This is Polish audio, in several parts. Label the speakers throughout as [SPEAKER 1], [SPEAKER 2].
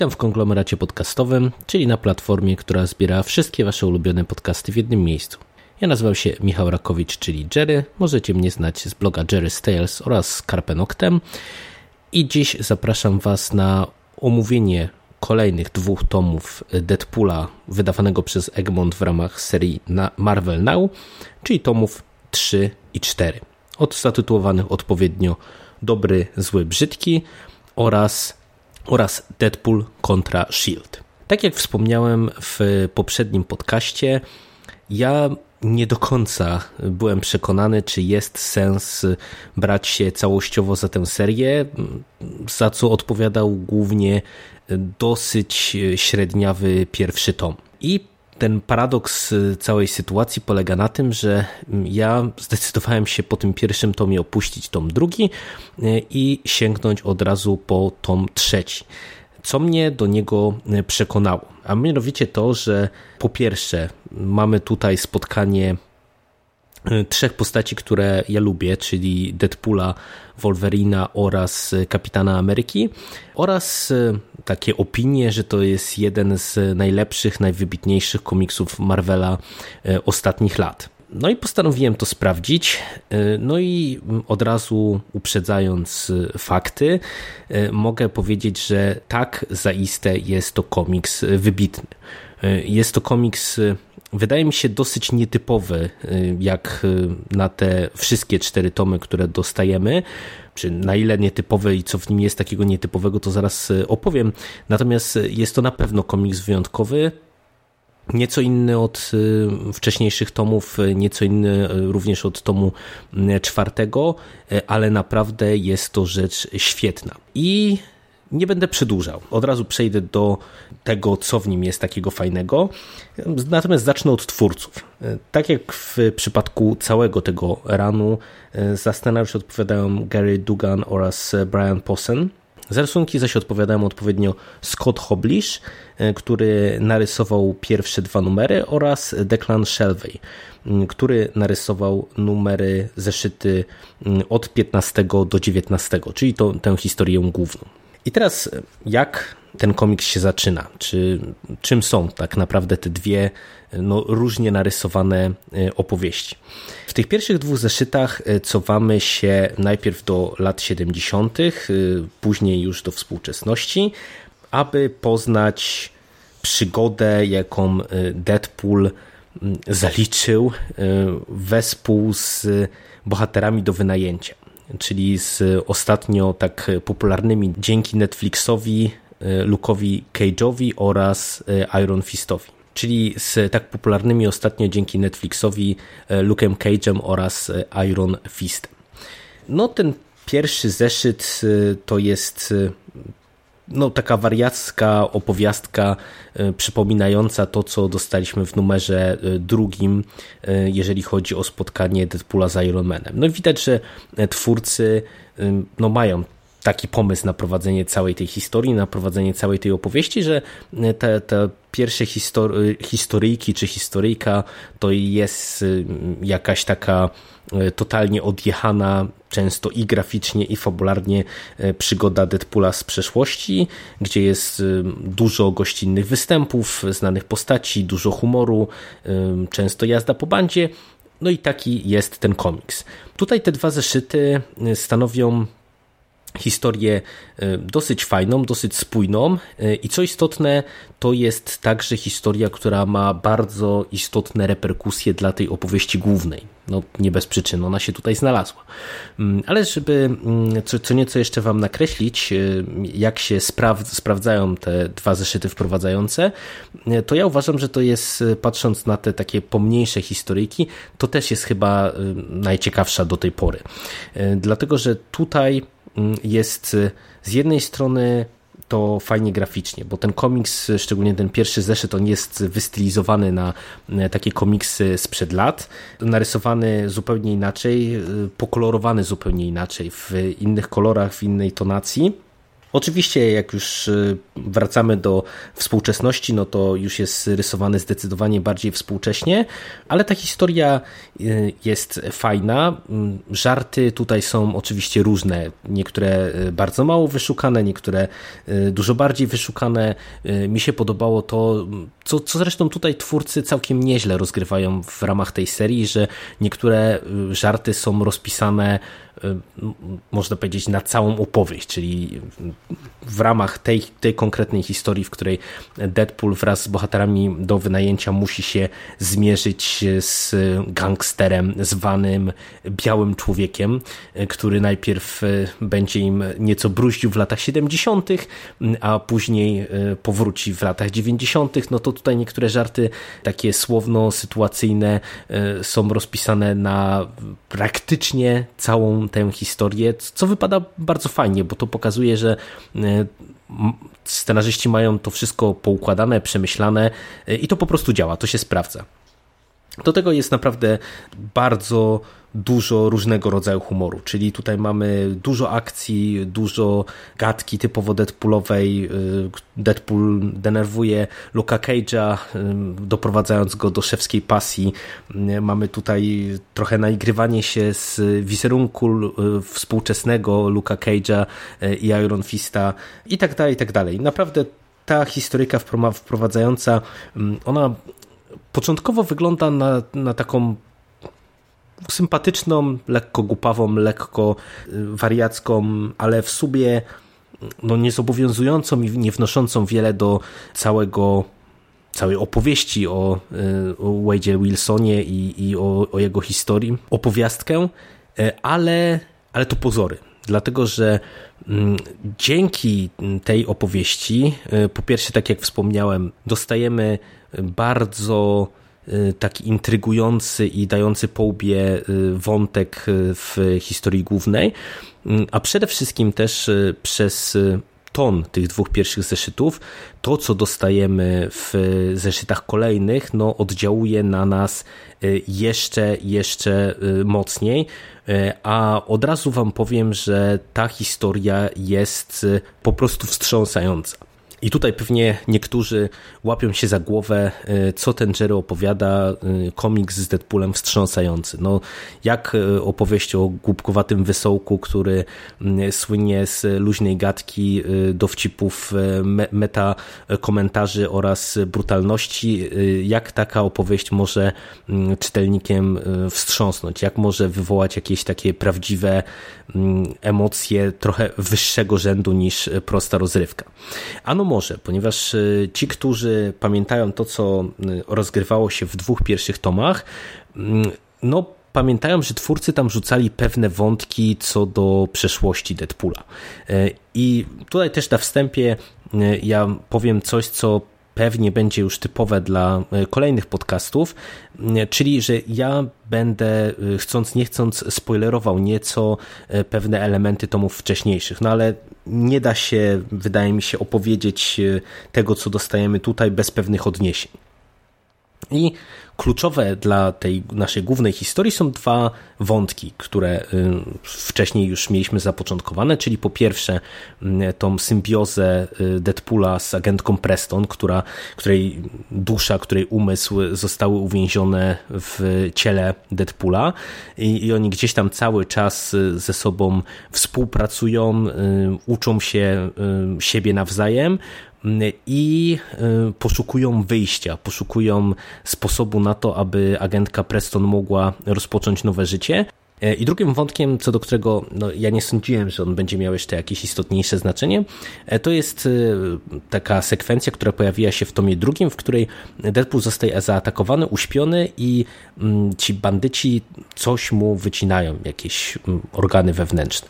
[SPEAKER 1] Witam w konglomeracie podcastowym, czyli na platformie, która zbiera wszystkie Wasze ulubione podcasty w jednym miejscu. Ja nazywam się Michał Rakowicz, czyli Jerry. Możecie mnie znać z bloga Jerry's Tales oraz Carpe Noctem. I dziś zapraszam Was na omówienie kolejnych dwóch tomów Deadpoola wydawanego przez Egmont w ramach serii Marvel Now, czyli tomów 3 i 4. Od zatytułowanych odpowiednio Dobry, Zły, Brzydki oraz oraz Deadpool kontra Shield. Tak jak wspomniałem w poprzednim podcaście, ja nie do końca byłem przekonany, czy jest sens brać się całościowo za tę serię, za co odpowiadał głównie dosyć średniawy pierwszy tom. I ten paradoks całej sytuacji polega na tym, że ja zdecydowałem się po tym pierwszym tomie opuścić tom drugi i sięgnąć od razu po tom trzeci. Co mnie do niego przekonało? A mianowicie to, że po pierwsze mamy tutaj spotkanie trzech postaci, które ja lubię, czyli Deadpoola, Wolverina oraz Kapitana Ameryki oraz takie opinie, że to jest jeden z najlepszych, najwybitniejszych komiksów Marvela ostatnich lat. No i postanowiłem to sprawdzić. No i od razu uprzedzając fakty, mogę powiedzieć, że tak zaiste jest to komiks wybitny. Jest to komiks wydaje mi się dosyć nietypowy, jak na te wszystkie cztery tomy, które dostajemy. Czy na ile nietypowy i co w nim jest takiego nietypowego, to zaraz opowiem. Natomiast jest to na pewno komiks wyjątkowy. Nieco inny od wcześniejszych tomów, nieco inny również od tomu czwartego, ale naprawdę jest to rzecz świetna. I nie będę przedłużał. Od razu przejdę do tego, co w nim jest takiego fajnego. Natomiast zacznę od twórców. Tak jak w przypadku całego tego ranu, za scenariusz odpowiadają Gary Dugan oraz Brian Posen. Za rysunki zaś odpowiadają odpowiednio Scott Hoblish, który narysował pierwsze dwa numery oraz Declan Shelvey, który narysował numery zeszyty od 15 do 19, czyli to, tę historię główną. I teraz jak ten komiks się zaczyna? Czy, czym są tak naprawdę te dwie no, różnie narysowane opowieści? W tych pierwszych dwóch zeszytach cofamy się najpierw do lat 70., później już do współczesności, aby poznać przygodę, jaką Deadpool zaliczył wespół z bohaterami do wynajęcia czyli z ostatnio tak popularnymi dzięki Netflixowi Luke'owi Cage'owi oraz Iron Fistowi. Czyli z tak popularnymi ostatnio dzięki Netflixowi Luke'em Cage'em oraz Iron Fistem. No ten pierwszy zeszyt to jest no, taka wariacka opowiastka przypominająca to, co dostaliśmy w numerze drugim, jeżeli chodzi o spotkanie Deadpoola z Iron Manem. No widać, że twórcy no, mają taki pomysł na prowadzenie całej tej historii, na prowadzenie całej tej opowieści, że te, te pierwsze historyjki czy historyjka to jest jakaś taka totalnie odjechana, często i graficznie, i fabularnie przygoda Deadpoola z przeszłości, gdzie jest dużo gościnnych występów, znanych postaci, dużo humoru, często jazda po bandzie. No i taki jest ten komiks. Tutaj te dwa zeszyty stanowią historię e, dosyć fajną, dosyć spójną e, i co istotne, to jest także historia, która ma bardzo istotne reperkusje dla tej opowieści głównej. No nie bez przyczyn, ona się tutaj znalazła. Mm, ale żeby mm, co, co nieco jeszcze Wam nakreślić, e, jak się spraw, sprawdzają te dwa zeszyty wprowadzające, to ja uważam, że to jest, patrząc na te takie pomniejsze historyjki, to też jest chyba najciekawsza do tej pory. Dlatego, że tutaj jest y, z jednej strony to fajnie graficznie, bo ten komiks, szczególnie ten pierwszy zeszyt, on jest wystylizowany na y, takie komiksy sprzed lat, narysowany zupełnie inaczej, y, pokolorowany zupełnie inaczej, w innych kolorach, w innej tonacji. Oczywiście, jak już y, wracamy do współczesności, no to już jest rysowany zdecydowanie bardziej współcześnie, ale ta historia y, jest fajna. Mm, żarty tutaj są oczywiście różne. Niektóre y, bardzo mało wyszukane, niektóre dużo bardziej wyszukane. Mi się podobało to, co, co zresztą tutaj twórcy całkiem nieźle rozgrywają w ramach tej serii, że niektóre żarty są rozpisane można powiedzieć, na całą opowieść, czyli w ramach tej, tej konkretnej historii, w której Deadpool wraz z bohaterami do wynajęcia musi się zmierzyć z gangsterem zwanym Białym Człowiekiem, który najpierw będzie im nieco bruździł w latach 70., a później powróci w latach 90., no to tutaj niektóre żarty takie słowno-sytuacyjne są rozpisane na praktycznie całą tę historię, co wypada bardzo fajnie, bo to pokazuje, że e, scenarzyści mają to wszystko poukładane, przemyślane e, i to po prostu działa, to się sprawdza. Do tego jest naprawdę bardzo dużo różnego rodzaju humoru, czyli tutaj mamy dużo akcji, dużo gadki typowo Deadpoolowej. Y, Deadpool denerwuje Luka Cage'a, y, doprowadzając go do szewskiej pasji. Y, mamy tutaj trochę naigrywanie się z wizerunku współczesnego Luka Cage'a i Iron Fista i tak dalej, i tak dalej. Naprawdę ta historyka wprowadzająca, ona początkowo wygląda na, na taką sympatyczną, lekko głupawą, lekko y, wariacką, ale w sumie no, niezobowiązującą i nie wnoszącą wiele do całego całej opowieści o, y, o Wilsonie i, i o, o, jego historii, opowiastkę, y, ale, ale to pozory. Dlatego, że mm, dzięki tej opowieści, po pierwsze, tak jak wspomniałem, dostajemy bardzo taki intrygujący i dający po łbie y, wątek y, w historii głównej, a przede wszystkim też przez ton tych dwóch pierwszych zeszytów, to co dostajemy w zeszytach kolejnych, no oddziałuje na nas jeszcze, jeszcze mocniej, a od razu wam powiem, że ta historia jest po prostu wstrząsająca. I tutaj pewnie niektórzy łapią się za głowę, e, co ten Jerry opowiada, e, komiks z Deadpoolem wstrząsający. No, jak e, opowieść o głupkowatym wysołku, który słynie z luźnej gadki, dowcipów, meta komentarzy oraz brutalności, jak taka opowieść może czytelnikiem wstrząsnąć, jak może wywołać jakieś takie prawdziwe emocje trochę wyższego rzędu niż prosta rozrywka. Ano może, ponieważ y, ci, którzy pamiętają to, co y, rozgrywało się w dwóch pierwszych tomach, mm, no pamiętają, że twórcy tam rzucali pewne wątki co do przeszłości Deadpoola. Y, I tutaj też na wstępie ja powiem coś, co pewnie będzie już typowe dla e, kolejnych podcastów, e, czyli że ja będę e, chcąc nie chcąc spoilerował nieco pewne elementy tomów wcześniejszych, no ale nie da się, wydaje mi się, opowiedzieć tego, co dostajemy tutaj bez pewnych odniesień. I kluczowe dla tej naszej głównej historii są dwa wątki, które y, wcześniej już mieliśmy zapoczątkowane, czyli po pierwsze y, tą symbiozę y, Deadpoola z agentką Preston, która, której dusza, której umysł zostały uwięzione w ciele Deadpoola i, i oni gdzieś tam cały czas ze sobą współpracują, uczą się siebie nawzajem, i y, poszukują wyjścia, poszukują sposobu na to, aby agentka Preston mogła rozpocząć nowe życie. E, I drugim wątkiem, co do którego no, ja nie sądziłem, że on będzie miał jeszcze jakieś istotniejsze znaczenie, e, to jest taka sekwencja, która pojawiła się w tomie drugim, w której Deadpool zostaje zaatakowany, uśpiony i mm, ci bandyci coś mu wycinają, jakieś mm, organy wewnętrzne.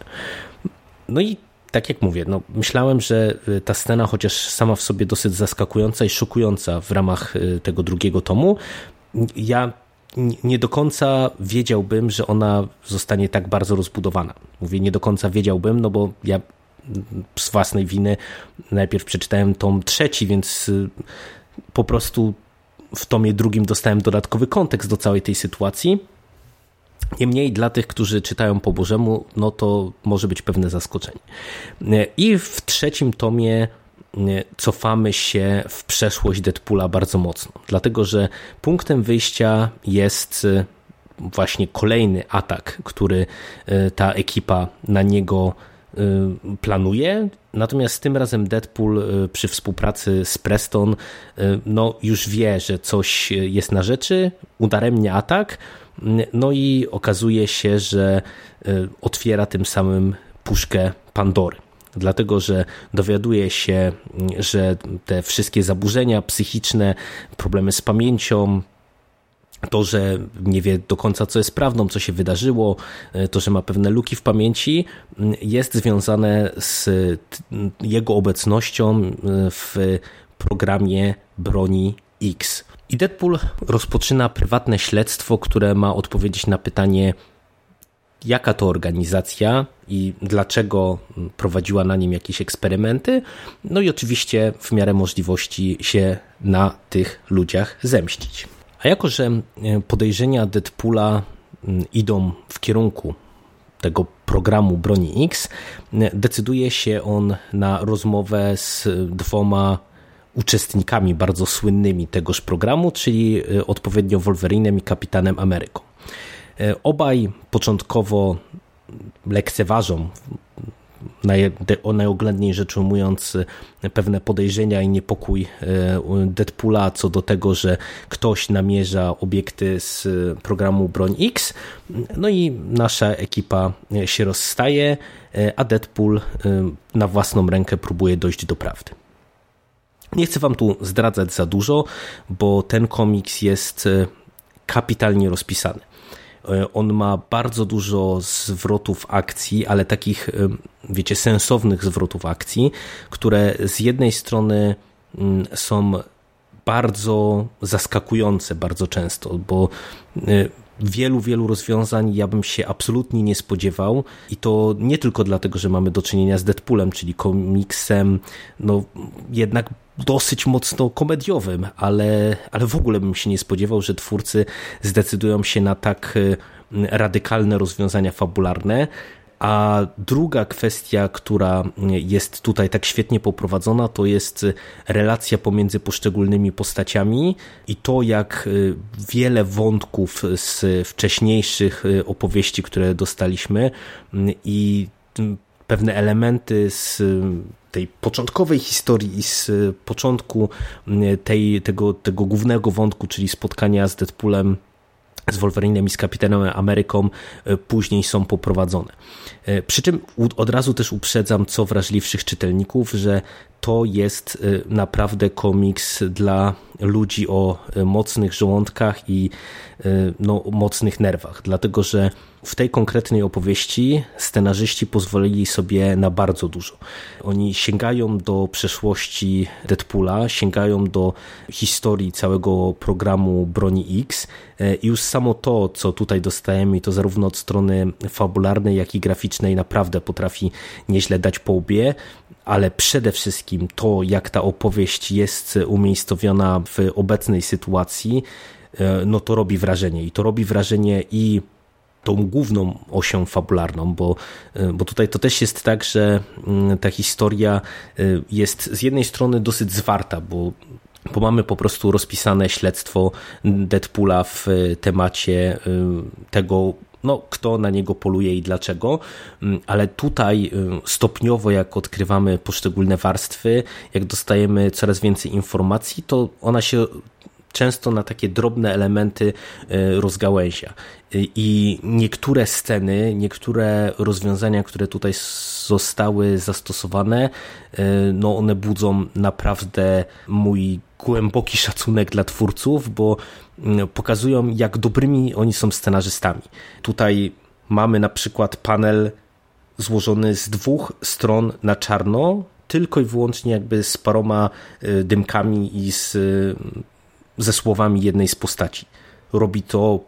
[SPEAKER 1] No i tak jak mówię, no myślałem, że y, ta scena, chociaż sama w sobie dosyć zaskakująca i szokująca w ramach y, tego drugiego tomu, ja nie do końca wiedziałbym, że ona zostanie tak bardzo rozbudowana. Mówię nie do końca wiedziałbym, no bo ja z własnej winy najpierw przeczytałem tom trzeci, więc y, po prostu w tomie drugim dostałem dodatkowy kontekst do całej tej sytuacji Niemniej dla tych, którzy czytają po Bożemu, no to może być pewne zaskoczenie. I w trzecim tomie e, cofamy się w przeszłość Deadpoola bardzo mocno, dlatego że punktem wyjścia jest e, właśnie kolejny atak, który e, ta ekipa na niego planuje. Natomiast tym razem Deadpool przy współpracy z Preston no, już wie, że coś jest na rzeczy, udaremnia atak, no i okazuje się, że e, otwiera tym samym puszkę Pandory. Dlatego, że dowiaduje się, że te wszystkie zaburzenia psychiczne, problemy z pamięcią, to, że nie wie do końca, co jest prawdą, co się wydarzyło, e, to, że ma pewne luki w pamięci, jest związane z jego obecnością e, w programie Broni X. I Deadpool rozpoczyna prywatne śledztwo, które ma odpowiedzieć na pytanie, jaka to organizacja i dlaczego prowadziła na nim jakieś eksperymenty. No i oczywiście w miarę możliwości się na tych ludziach zemścić. A jako, że e, podejrzenia Deadpoola idą w kierunku tego programu Broni X, decyduje się on na rozmowę z dwoma uczestnikami bardzo słynnymi tegoż programu, czyli e, odpowiednio Wolverinem i Kapitanem Ameryką. E, obaj początkowo lekceważą o najoględniej rzecz ujmując pewne podejrzenia i niepokój e, Deadpoola co do tego, że ktoś namierza obiekty z programu Broń X. No i nasza ekipa się rozstaje, a Deadpool na własną rękę próbuje dojść do prawdy. Nie chcę wam tu zdradzać za dużo, bo ten komiks jest e, kapitalnie rozpisany. E, on ma bardzo dużo zwrotów akcji, ale takich, e, wiecie, sensownych zwrotów akcji, które z jednej strony mm, są bardzo zaskakujące bardzo często, bo wielu, wielu rozwiązań ja bym się absolutnie nie spodziewał i to nie tylko dlatego, że mamy do czynienia z Deadpoolem, czyli komiksem, no jednak dosyć mocno komediowym, ale, ale w ogóle bym się nie spodziewał, że twórcy zdecydują się na tak y, radykalne rozwiązania fabularne. A druga kwestia, która jest tutaj tak świetnie poprowadzona, to jest relacja pomiędzy poszczególnymi postaciami i to, jak y, wiele wątków z wcześniejszych y, opowieści, które dostaliśmy i pewne elementy z tej początkowej historii i z początku tej, tego, tego głównego wątku, czyli spotkania z Deadpoolem z Wolverinem i z Kapitanem Ameryką e, później są poprowadzone. E, przy czym od razu też uprzedzam co wrażliwszych czytelników, że to jest e, naprawdę komiks dla ludzi o mocnych żołądkach i no, mocnych nerwach, dlatego że w tej konkretnej opowieści scenarzyści pozwolili sobie na bardzo dużo. Oni sięgają do przeszłości Deadpoola, sięgają do historii całego programu Broni X i już samo to, co tutaj dostajemy, to zarówno od strony fabularnej, jak i graficznej naprawdę potrafi nieźle dać po łbie, ale przede wszystkim to, jak ta opowieść jest umiejscowiona w obecnej sytuacji, no to robi wrażenie. I to robi wrażenie i tą główną osią fabularną, bo, e, bo tutaj to też jest tak, że mm, ta historia e, jest z jednej strony dosyć zwarta, bo bo mamy po prostu rozpisane śledztwo Deadpoola w temacie e, tego, no, kto na niego poluje i dlaczego, mm, ale tutaj stopniowo, jak odkrywamy poszczególne warstwy, jak dostajemy coraz więcej informacji, to ona się często na takie drobne elementy rozgałęzia. I niektóre sceny, niektóre rozwiązania, które tutaj zostały zastosowane, no one budzą naprawdę mój głęboki szacunek dla twórców, bo pokazują, jak dobrymi oni są scenarzystami. Tutaj mamy na przykład panel złożony z dwóch stron na czarno, tylko i wyłącznie jakby z paroma y, dymkami i z, y, ze słowami jednej z postaci. Robi to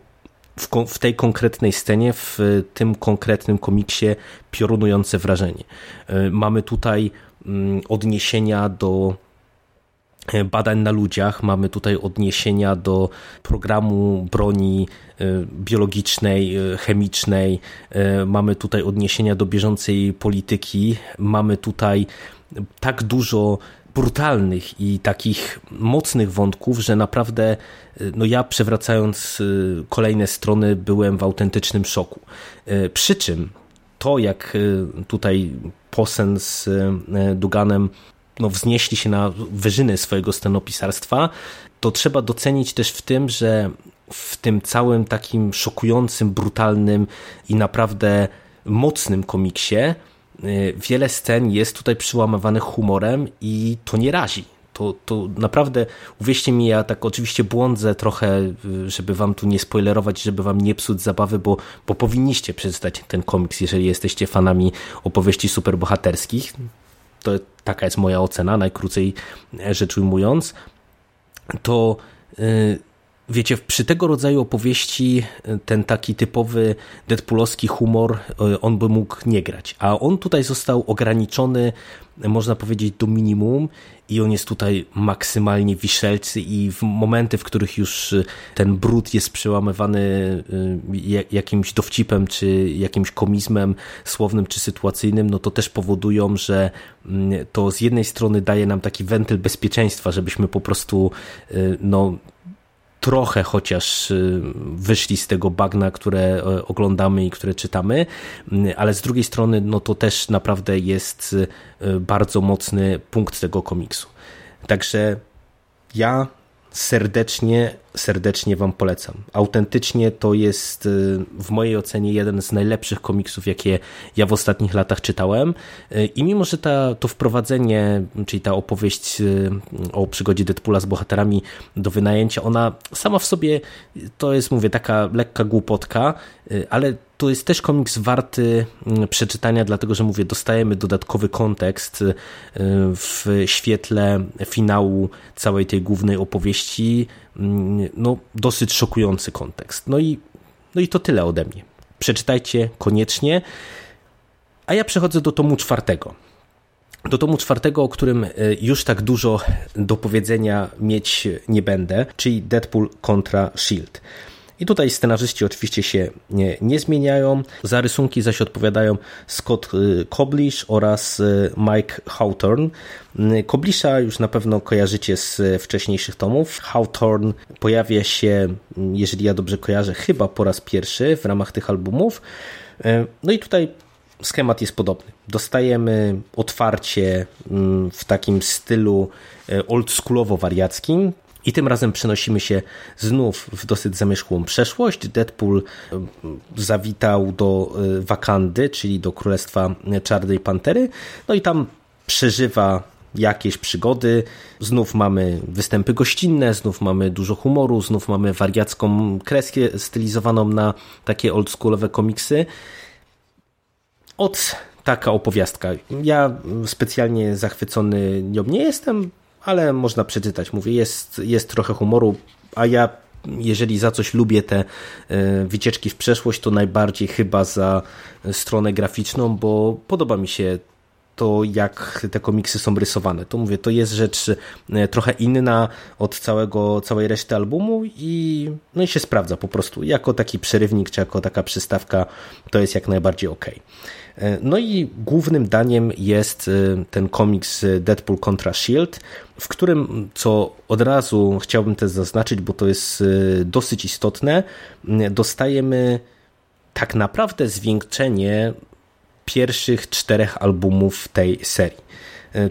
[SPEAKER 1] w, w, tej konkretnej scenie, w tym konkretnym komiksie piorunujące wrażenie. Y, mamy tutaj mm, odniesienia do badań na ludziach. Mamy tutaj odniesienia do programu broni e, biologicznej, e, chemicznej. E, mamy tutaj odniesienia do bieżącej polityki. Mamy tutaj tak dużo brutalnych i takich mocnych wątków, że naprawdę no ja przewracając kolejne strony byłem w autentycznym szoku. Przy czym to jak tutaj Posen z Duganem no, wznieśli się na wyżyny swojego scenopisarstwa, to trzeba docenić też w tym, że w tym całym takim szokującym, brutalnym i naprawdę mocnym komiksie y, wiele scen jest tutaj przyłamywanych humorem i to nie razi. To, to naprawdę, uwierzcie mi, ja tak oczywiście błądzę trochę, y, żeby wam tu nie spoilerować, żeby wam nie psuć zabawy, bo, bo powinniście przeczytać ten komiks, jeżeli jesteście fanami opowieści superbohaterskich to taka jest moja ocena, najkrócej rzecz ujmując, to y, wiecie, przy tego rodzaju opowieści ten taki typowy deadpoolowski humor, y, on by mógł nie grać. A on tutaj został ograniczony, można powiedzieć, do minimum i on jest tutaj maksymalnie wiszelcy i w momenty, w których już ten brud jest przełamywany jakimś dowcipem, czy jakimś komizmem słownym, czy sytuacyjnym, no to też powodują, że mm, to z jednej strony daje nam taki wentyl bezpieczeństwa, żebyśmy po prostu no, trochę chociaż y, wyszli z tego bagna, które e, oglądamy i które czytamy, mm, ale z drugiej strony no to też naprawdę jest y, bardzo mocny punkt tego komiksu. Także ja serdecznie, serdecznie Wam polecam. Autentycznie to jest y, w mojej ocenie jeden z najlepszych komiksów, jakie ja w ostatnich latach czytałem. Y, I mimo, że ta, to wprowadzenie, czyli ta opowieść y, o przygodzie Deadpoola z bohaterami do wynajęcia, ona sama w sobie to jest, mówię, taka lekka głupotka, ale to jest też komiks warty mm, przeczytania, dlatego że mówię, dostajemy dodatkowy kontekst w świetle finału całej tej głównej opowieści. Mm, no, dosyć szokujący kontekst. No i, no i to tyle ode mnie. Przeczytajcie koniecznie. A ja przechodzę do tomu czwartego. Do tomu czwartego, o którym y, już tak dużo do powiedzenia mieć nie będę, czyli Deadpool kontra Shield. I tutaj scenarzyści oczywiście się nie, nie zmieniają. Za rysunki zaś odpowiadają Scott Koblish y, oraz y, Mike Hawthorne. Koblisza y, już na pewno kojarzycie z wcześniejszych tomów. Hawthorne pojawia się, jeżeli ja dobrze kojarzę, chyba po raz pierwszy w ramach tych albumów. No i tutaj schemat jest podobny. Dostajemy otwarcie w takim stylu oldschoolowo-wariackim, i tym razem przenosimy się znów w dosyć zamierzchłą przeszłość. Deadpool e, zawitał do e, Wakandy, czyli do Królestwa Czarnej Pantery, no i tam przeżywa jakieś przygody. Znów mamy występy gościnne, znów mamy dużo humoru, znów mamy wariacką kreskę stylizowaną na takie oldschoolowe komiksy. Od taka opowiastka. Ja specjalnie zachwycony nią nie jestem, ale można przeczytać. Mówię, jest, jest trochę humoru, a ja jeżeli za coś lubię te e, wycieczki w przeszłość, to najbardziej chyba za stronę graficzną, bo podoba mi się to, jak te komiksy są rysowane. To mówię, to jest rzecz e, trochę inna od całego, całej reszty albumu i, no i się sprawdza po prostu. Jako taki przerywnik, czy jako taka przystawka, to jest jak najbardziej ok. E, no i głównym daniem jest e, ten komiks Deadpool kontra Shield, w którym, co od razu chciałbym też zaznaczyć, bo to jest dosyć istotne, dostajemy tak naprawdę zwieńczenie pierwszych czterech albumów tej serii.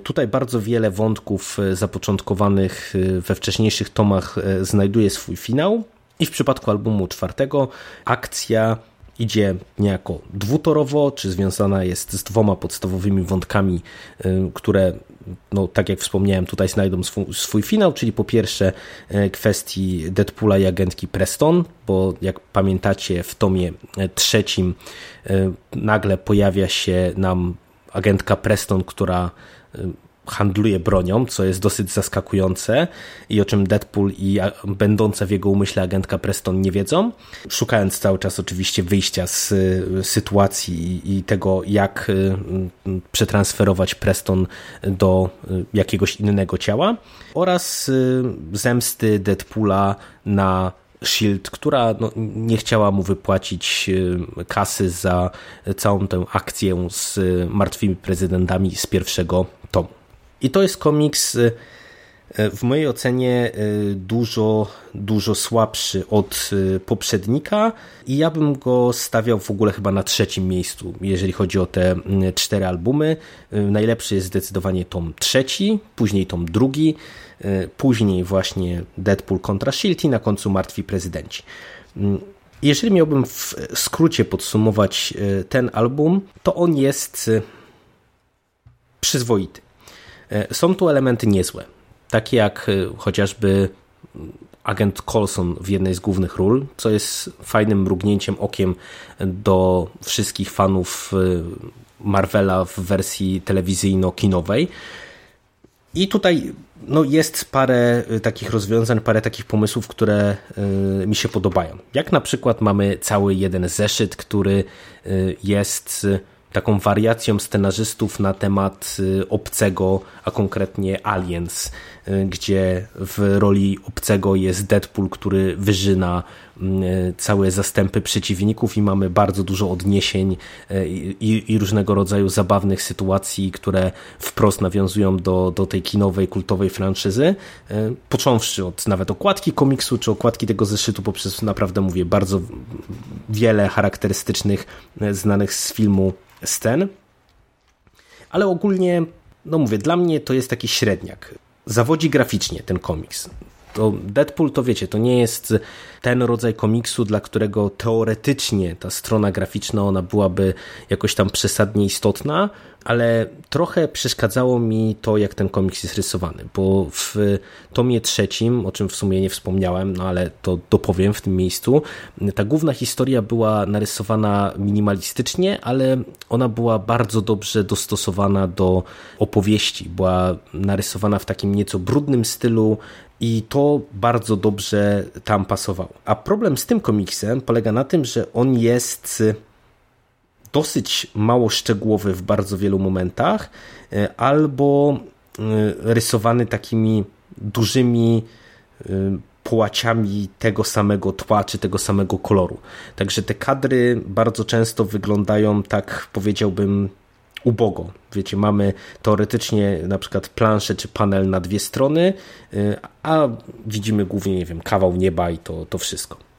[SPEAKER 1] Tutaj bardzo wiele wątków zapoczątkowanych we wcześniejszych tomach znajduje swój finał i w przypadku albumu czwartego akcja idzie niejako dwutorowo, czy związana jest z dwoma podstawowymi wątkami, które no, tak jak wspomniałem, tutaj znajdą swój, swój finał, czyli po pierwsze e, kwestii Deadpoola i agentki Preston, bo jak pamiętacie w tomie e, trzecim e, nagle pojawia się nam agentka Preston, która handluje bronią, co jest dosyć zaskakujące i o czym Deadpool i będąca w jego umyśle agentka Preston nie wiedzą, szukając cały czas oczywiście wyjścia z sytuacji i tego, jak y, przetransferować Preston do y, jakiegoś innego ciała oraz y, zemsty Deadpoola na Shield, która no, nie chciała mu wypłacić kasy za całą tę akcję z martwymi prezydentami z pierwszego. I to jest komiks y, y, w mojej ocenie y, dużo, dużo słabszy od poprzednika i ja bym go stawiał w ogóle chyba na trzecim miejscu, jeżeli chodzi o te cztery albumy. Najlepszy jest zdecydowanie tom trzeci, później tom drugi, później właśnie Deadpool kontra Shield i na końcu Martwi Prezydenci. Jeżeli miałbym w skrócie podsumować ten album, to on jest przyzwoity. E, są tu elementy niezłe, takie jak e, chociażby agent Colson w jednej z głównych ról, co jest fajnym mrugnięciem okiem do wszystkich fanów e, Marvela w wersji telewizyjno-kinowej. I tutaj no, jest parę takich rozwiązań, parę takich pomysłów, które mi się podobają. Jak na przykład mamy cały jeden zeszyt, który jest taką wariacją scenarzystów na temat y, obcego, a konkretnie Aliens, y, gdzie w roli obcego jest Deadpool, który wyżyna y, całe zastępy przeciwników i mamy bardzo dużo odniesień i, i, różnego rodzaju zabawnych sytuacji, które wprost nawiązują do, do tej kinowej, kultowej franczyzy, począwszy od nawet okładki komiksu, czy okładki tego zeszytu poprzez naprawdę, mówię, bardzo wiele charakterystycznych, znanych z filmu scen. Ale ogólnie, no mówię, dla mnie to jest taki średniak. Zawodzi graficznie ten komiks. To Deadpool to wiecie, to nie jest ten rodzaj komiksu, dla którego teoretycznie ta strona graficzna ona byłaby jakoś tam przesadnie istotna, ale trochę przeszkadzało mi to, jak ten komiks jest rysowany, bo w tomie trzecim, o czym w sumie nie wspomniałem, no ale to dopowiem w tym miejscu, ta główna historia była narysowana minimalistycznie, ale ona była bardzo dobrze dostosowana do opowieści, była narysowana w takim nieco brudnym stylu, i to bardzo dobrze tam pasowało. A problem z tym komiksem polega na tym, że on jest dosyć mało szczegółowy w bardzo wielu momentach, e, albo e, rysowany takimi dużymi e, płaciami tego samego tła czy tego samego koloru. Także te kadry bardzo często wyglądają tak, powiedziałbym, ubogo. Wiecie, mamy teoretycznie na przykład planszę czy panel na dwie strony, a widzimy głównie, nie wiem, kawał nieba i to, to wszystko.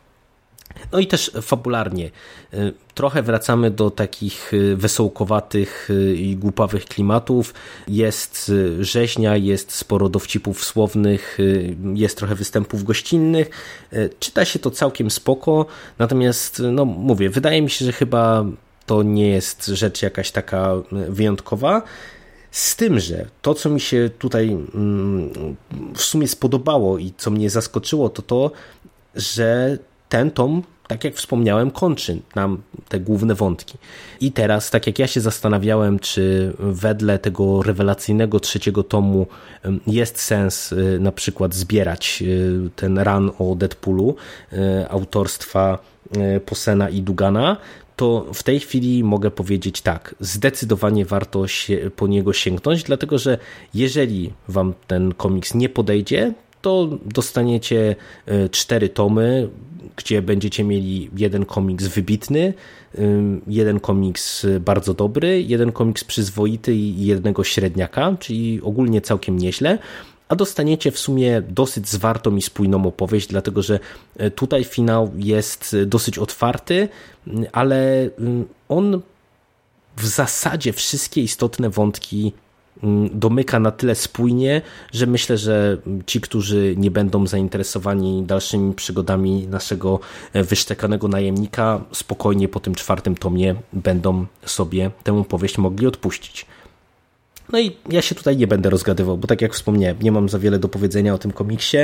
[SPEAKER 1] No i też fabularnie. Y, trochę wracamy do takich y, wesołkowatych y, i głupawych klimatów. Jest rzeźnia, jest sporo dowcipów słownych, jest trochę występów gościnnych. Czyta się to całkiem spoko, natomiast, no mówię, wydaje mi się, że chyba to nie jest rzecz jakaś taka wyjątkowa. Z tym, że to, co mi się tutaj mm, w sumie spodobało i co mnie zaskoczyło, to to, że ten tom, tak jak wspomniałem, kończy nam te główne wątki. I teraz, tak jak ja się zastanawiałem, czy wedle tego rewelacyjnego trzeciego tomu jest sens y, na przykład zbierać y, ten run o Deadpoolu y, autorstwa Posena i Dugana, to w tej chwili mogę powiedzieć tak, zdecydowanie warto się po niego sięgnąć, dlatego że jeżeli wam ten komiks nie podejdzie, to dostaniecie cztery tomy, gdzie będziecie mieli jeden komiks wybitny, jeden komiks bardzo dobry, jeden komiks przyzwoity i jednego średniaka, czyli ogólnie całkiem nieźle. A dostaniecie w sumie dosyć zwartą i spójną opowieść, dlatego że e, tutaj finał jest dosyć otwarty, ale on w zasadzie wszystkie istotne wątki mm, domyka na tyle spójnie, że myślę, że ci, którzy nie będą zainteresowani dalszymi przygodami naszego e, wyszczekanego najemnika, spokojnie po tym czwartym tomie będą sobie tę powieść mogli odpuścić. No i ja się tutaj nie będę rozgadywał, bo tak jak wspomniałem, nie mam za wiele do powiedzenia o tym komiksie.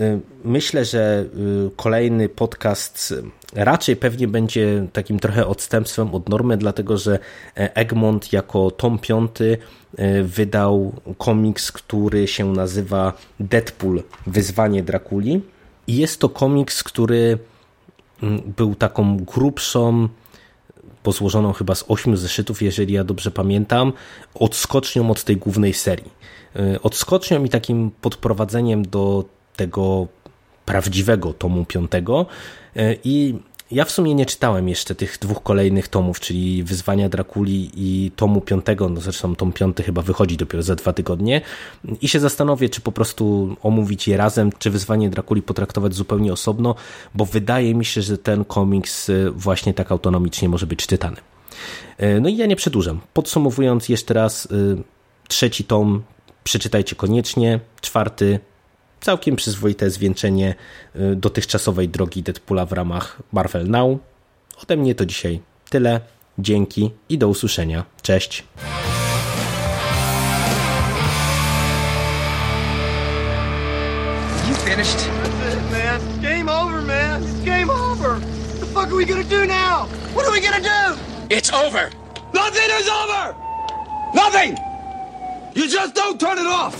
[SPEAKER 1] Y, myślę, że y, kolejny podcast raczej pewnie będzie takim trochę odstępstwem od normy, dlatego że Egmont jako tom piąty y, wydał komiks, który się nazywa Deadpool Wyzwanie Drakuli. I jest to komiks, który mm, był taką grubszą pozłożoną chyba z ośmiu zeszytów, jeżeli ja dobrze pamiętam, odskocznią od tej głównej serii. Odskocznią i takim podprowadzeniem do tego prawdziwego tomu piątego i ja w sumie nie czytałem jeszcze tych dwóch kolejnych tomów, czyli Wyzwania Drakuli i tomu piątego, no zresztą tom piąty chyba wychodzi dopiero za dwa tygodnie i się zastanowię, czy po prostu omówić je razem, czy Wyzwanie Drakuli potraktować zupełnie osobno, bo wydaje mi się, że ten komiks właśnie tak autonomicznie może być czytany. No i ja nie przedłużam. Podsumowując jeszcze raz, trzeci tom przeczytajcie koniecznie, czwarty całkiem przyzwoite zwieńczenie y, dotychczasowej drogi Deadpoola w ramach Marvel Now. Ode mnie to dzisiaj tyle. Dzięki i do usłyszenia. Cześć.
[SPEAKER 2] You finished?
[SPEAKER 3] That's it, man. Game over, man. It's game over. What the fuck are we gonna do now? What are we gonna do?
[SPEAKER 2] It's over.
[SPEAKER 3] Nothing is over! Nothing! You just don't turn it off!